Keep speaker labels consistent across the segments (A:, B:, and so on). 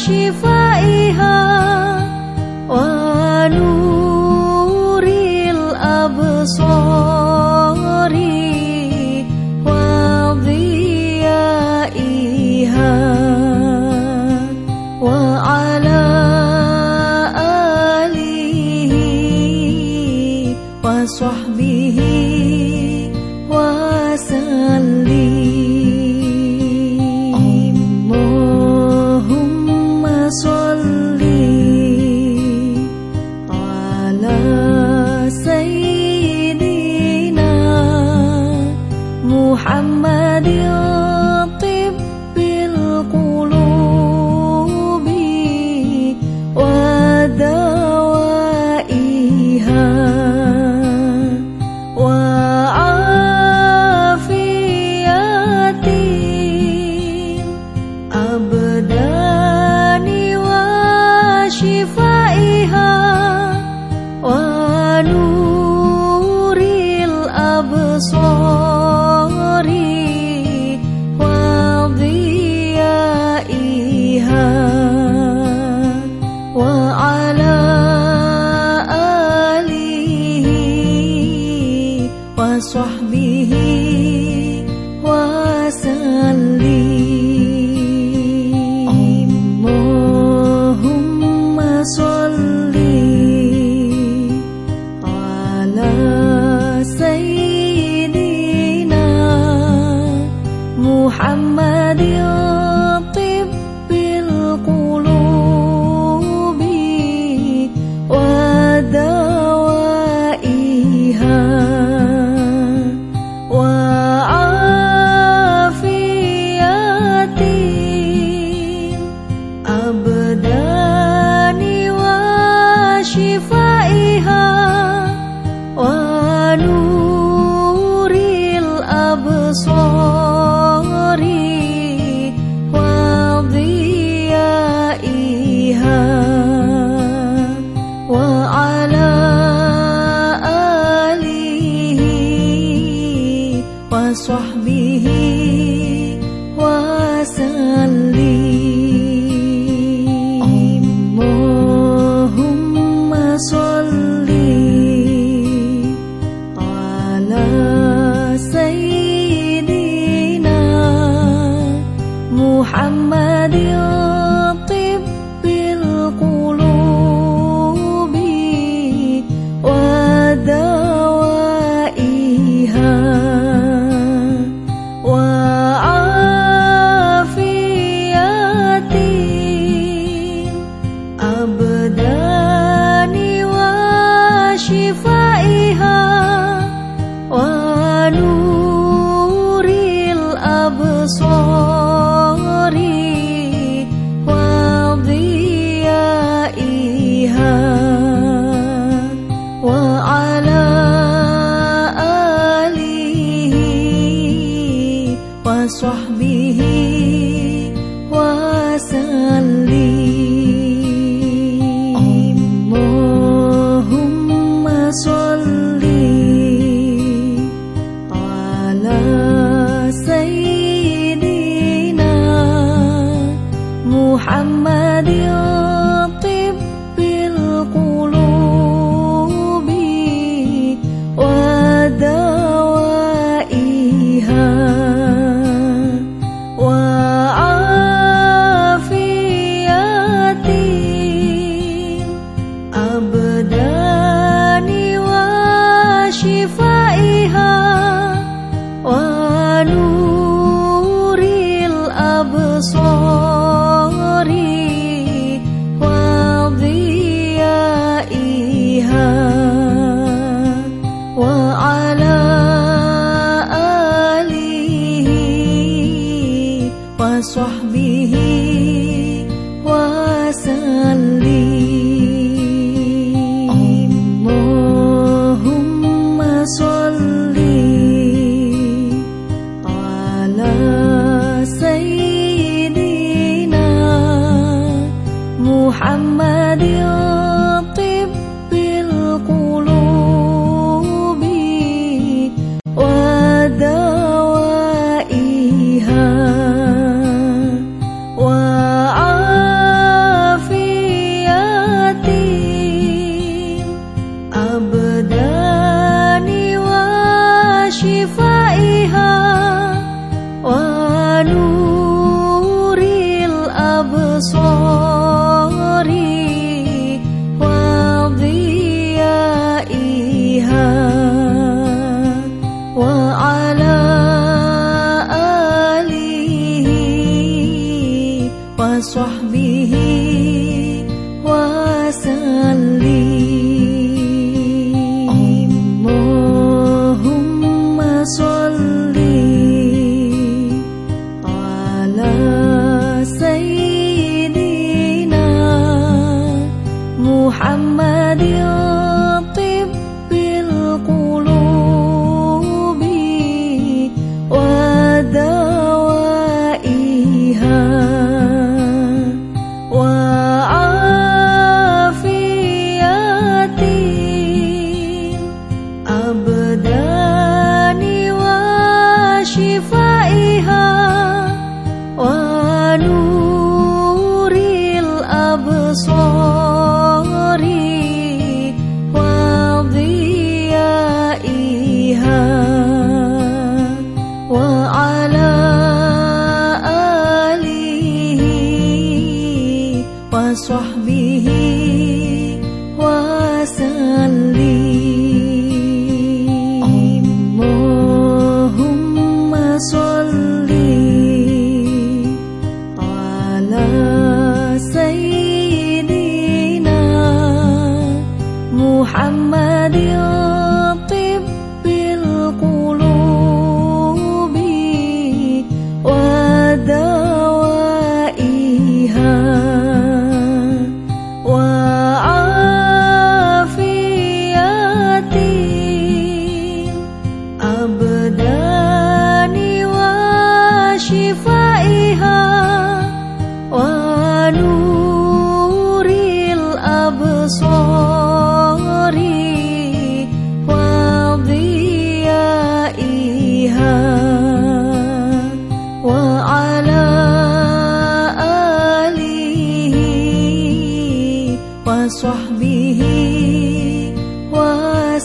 A: 出发以后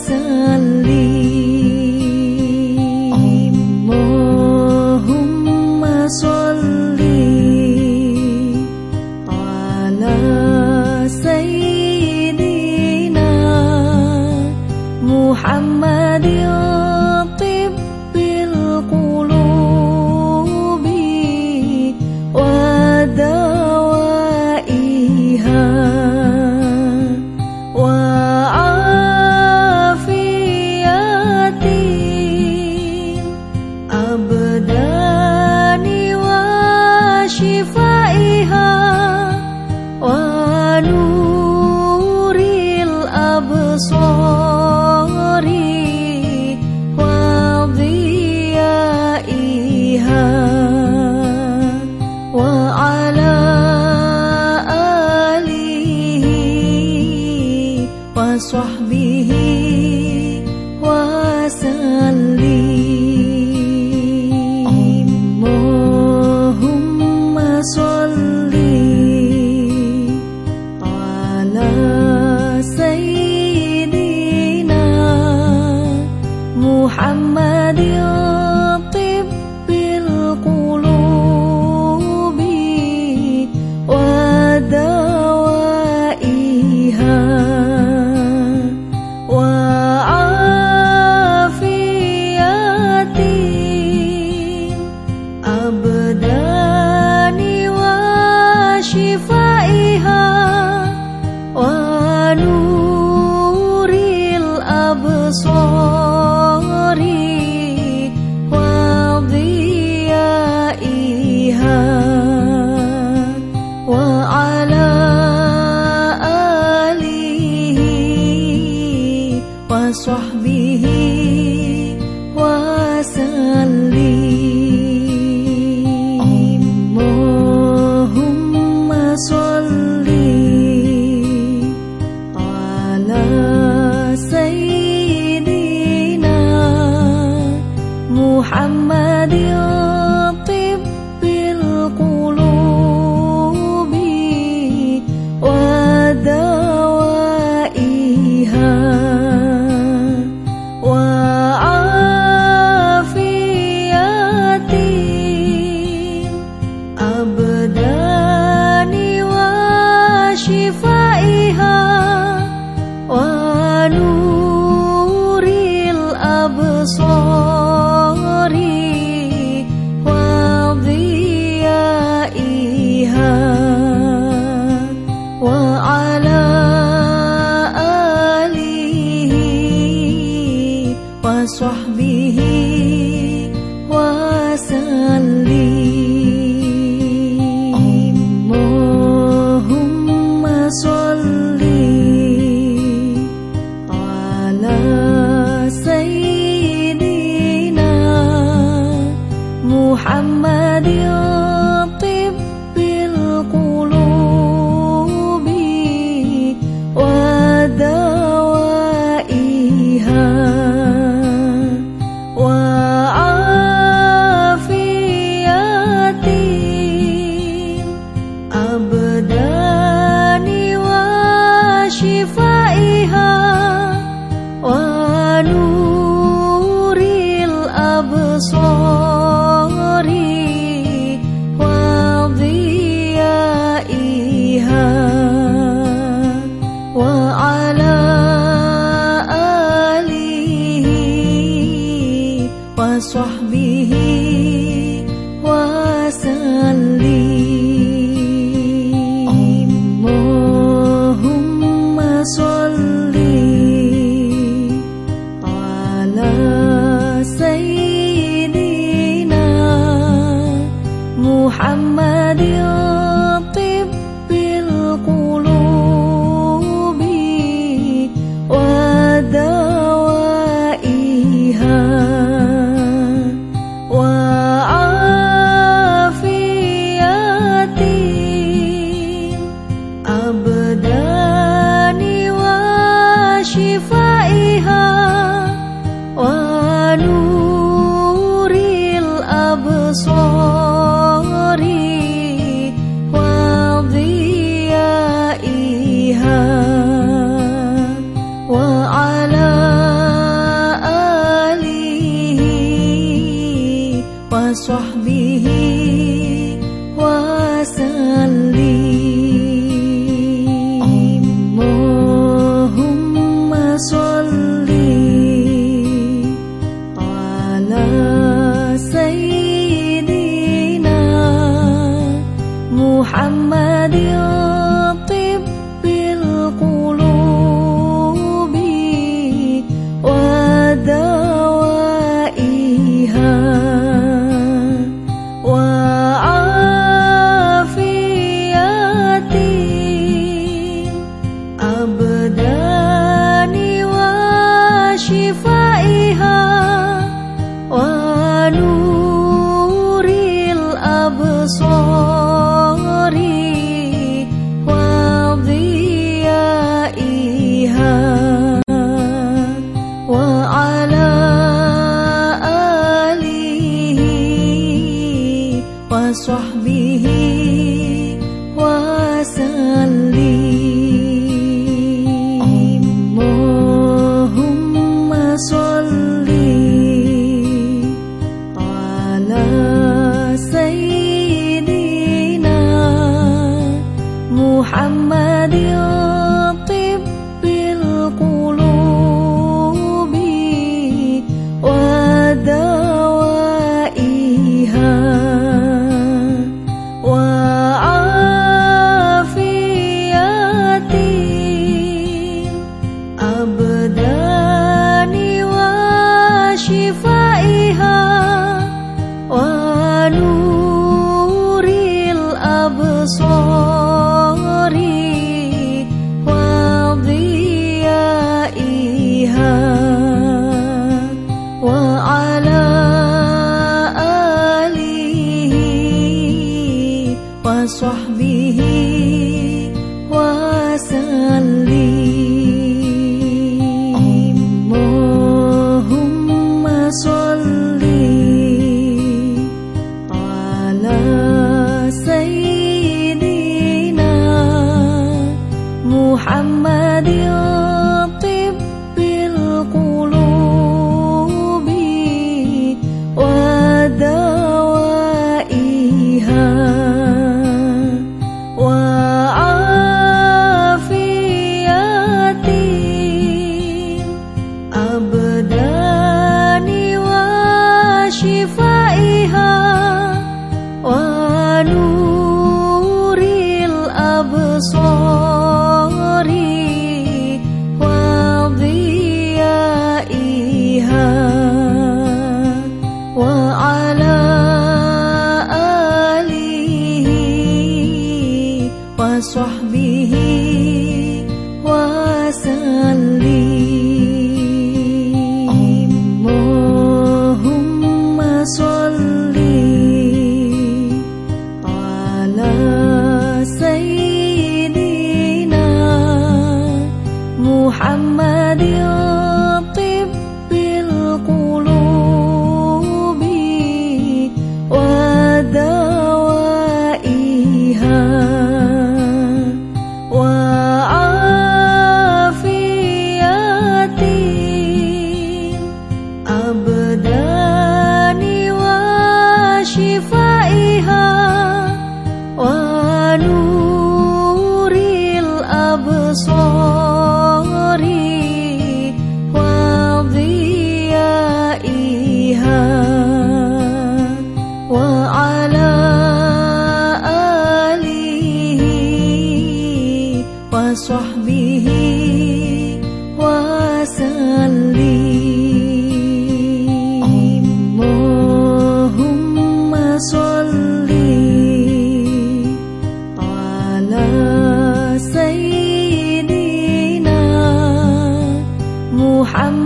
A: 色。coração.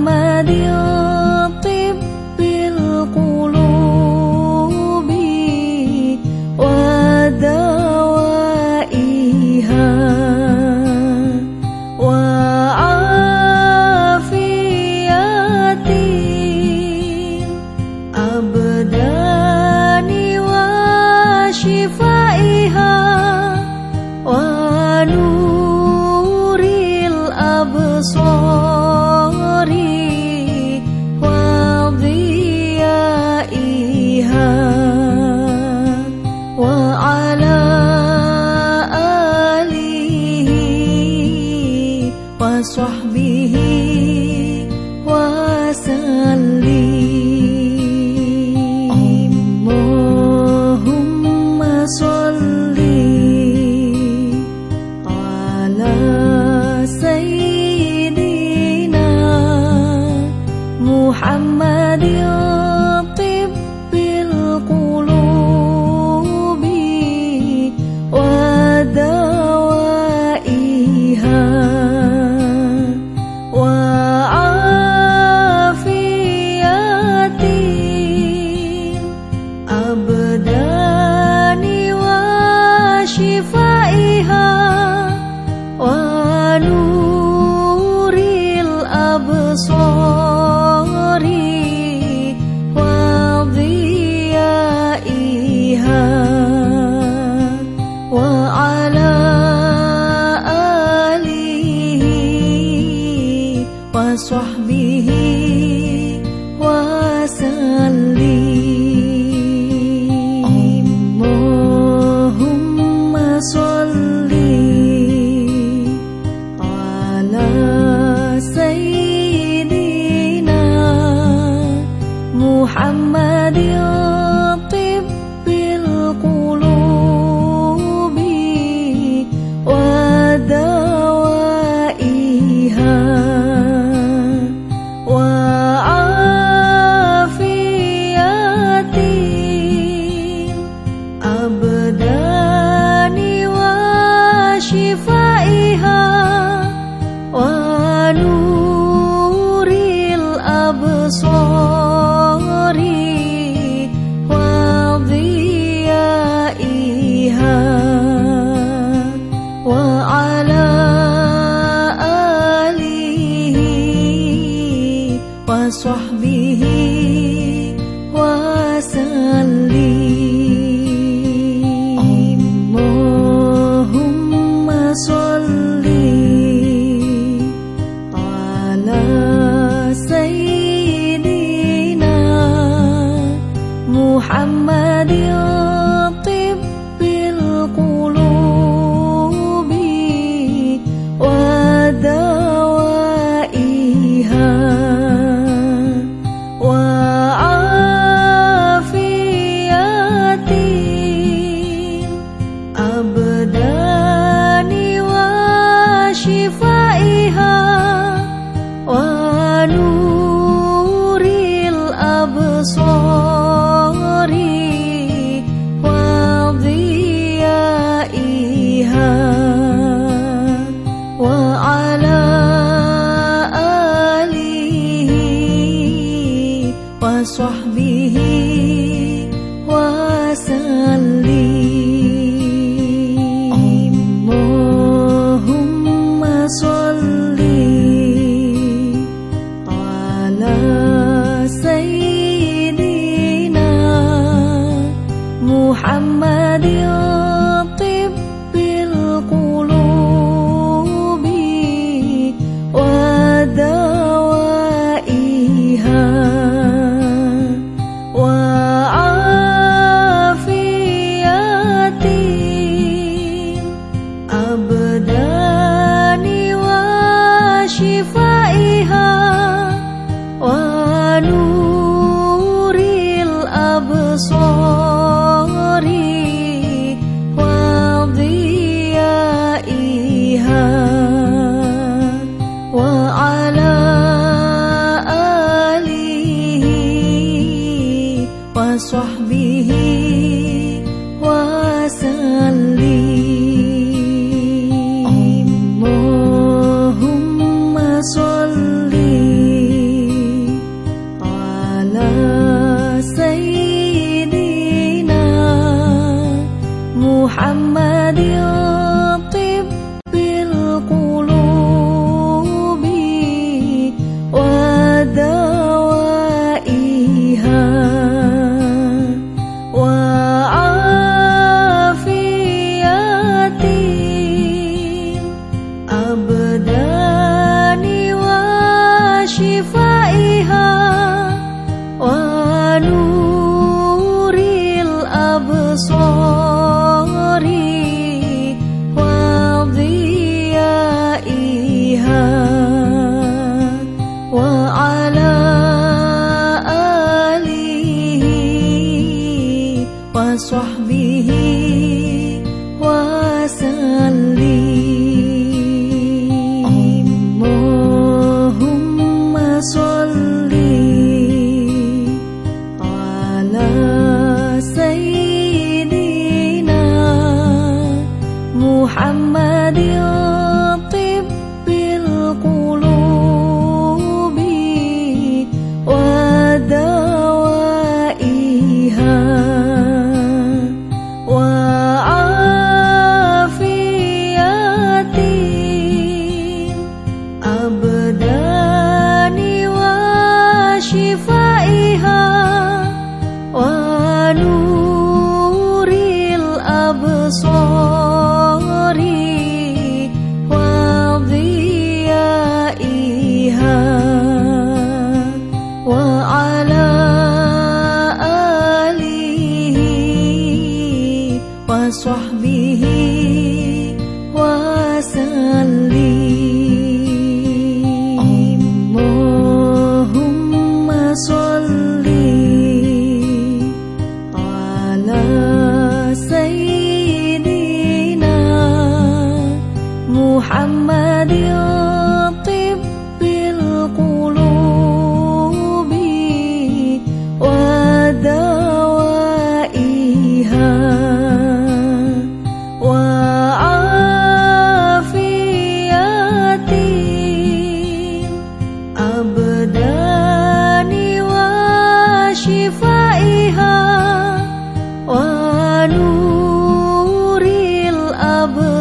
A: ama Dios. 你，我是你。Hờ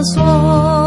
A: 锁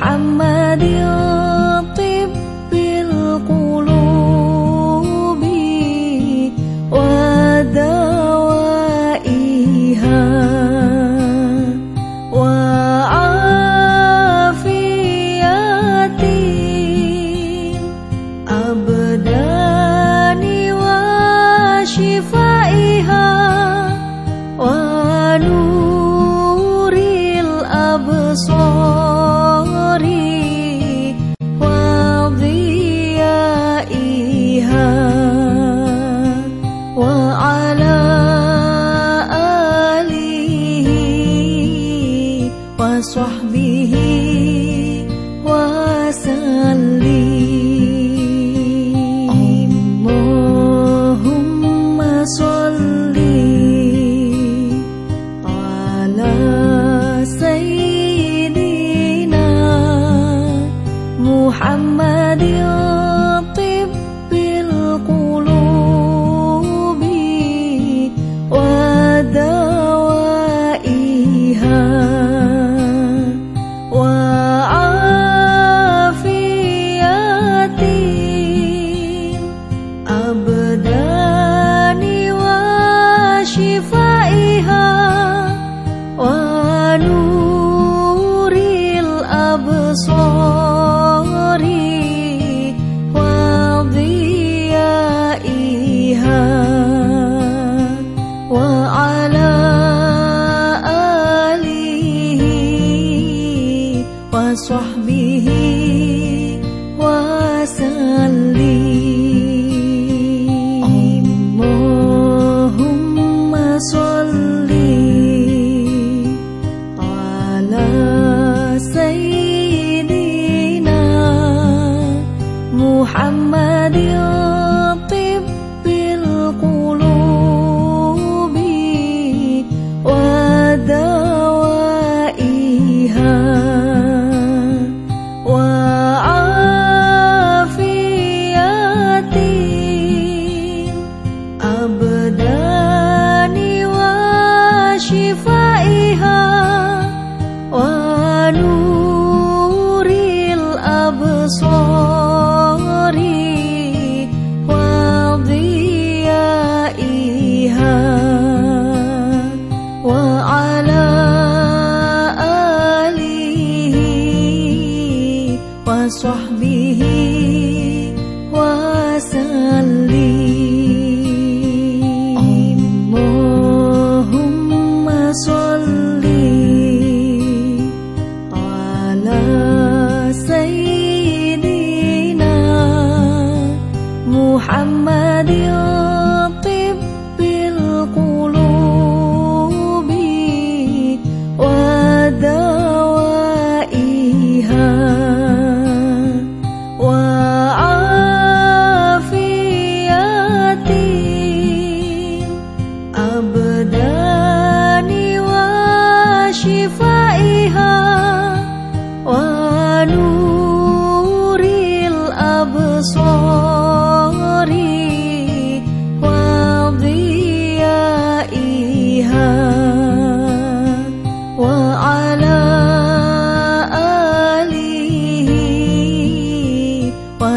A: Muhammad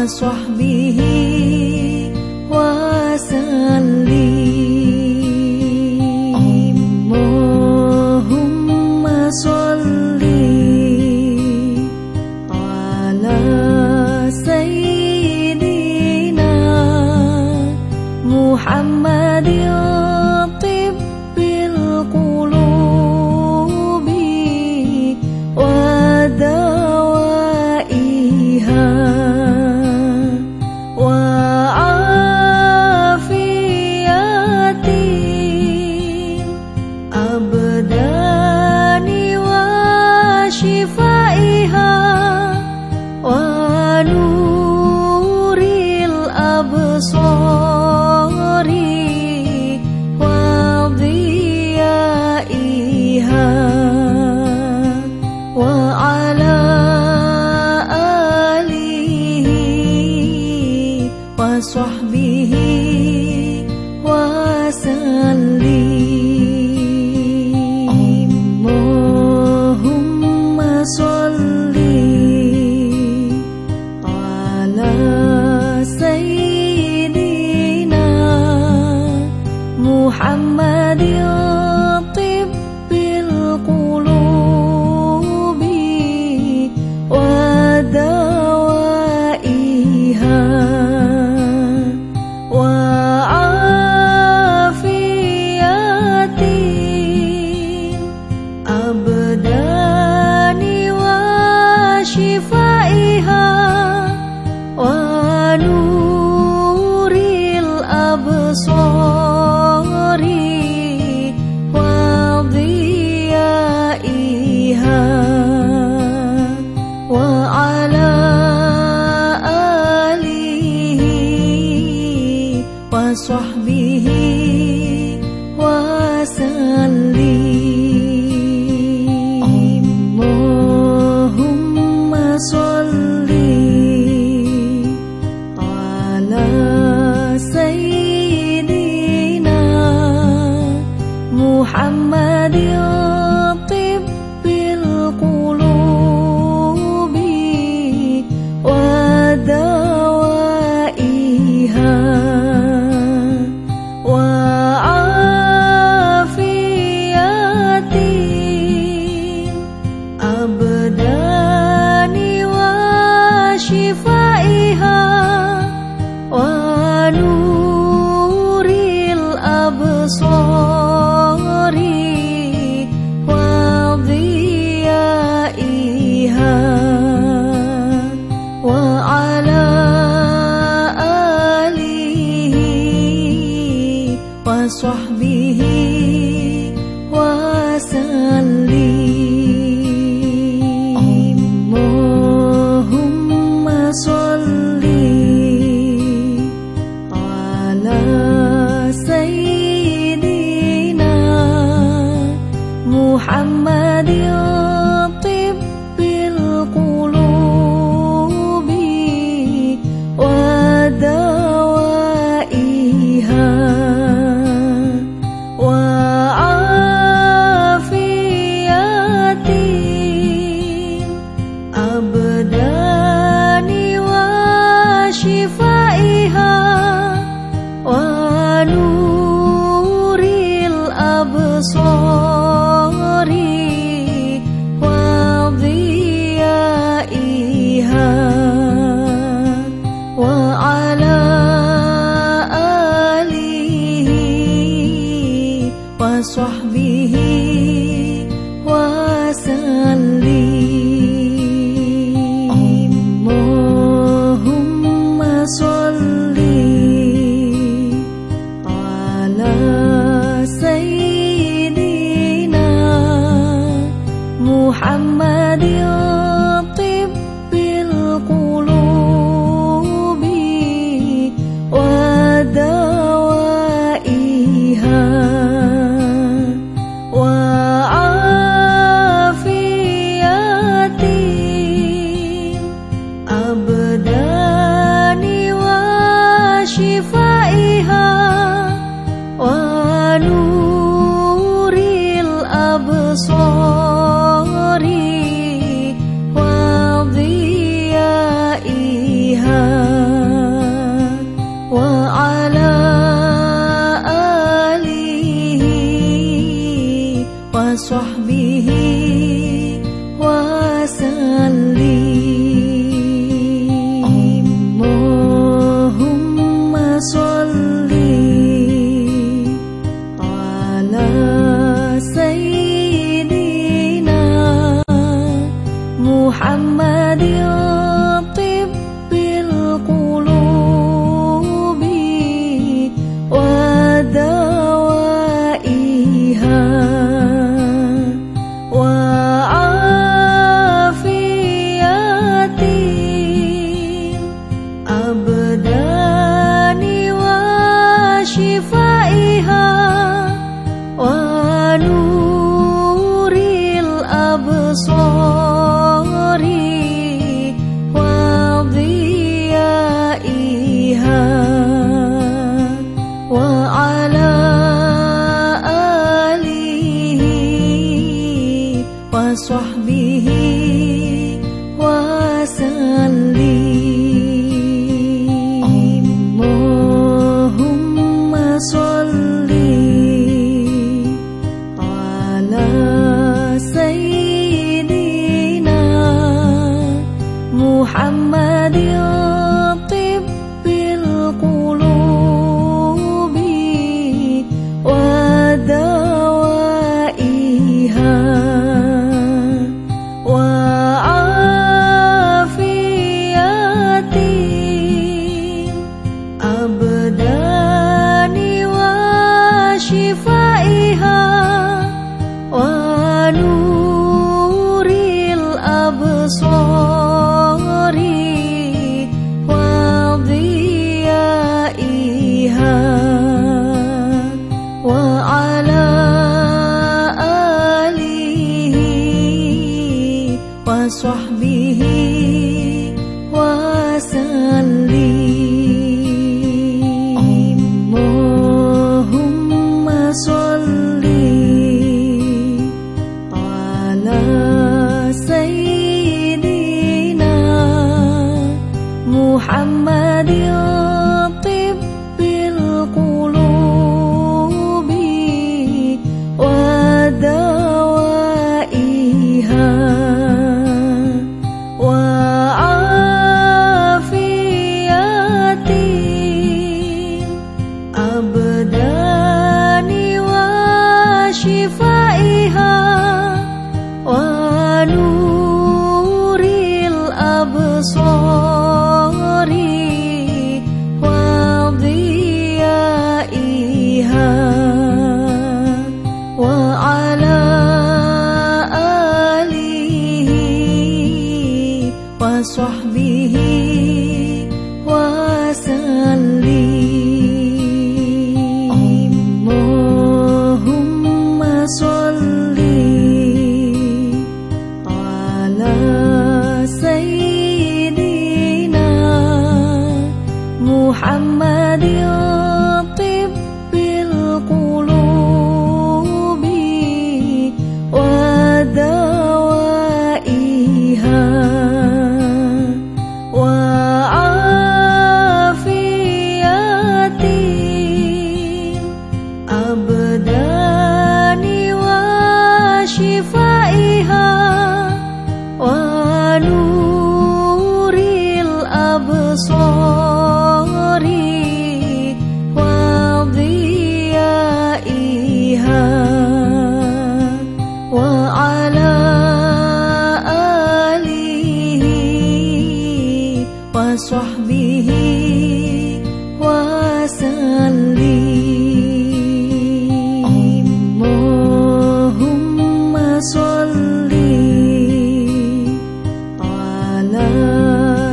A: صحبي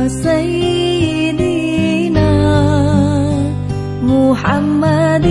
A: سيدنا محمد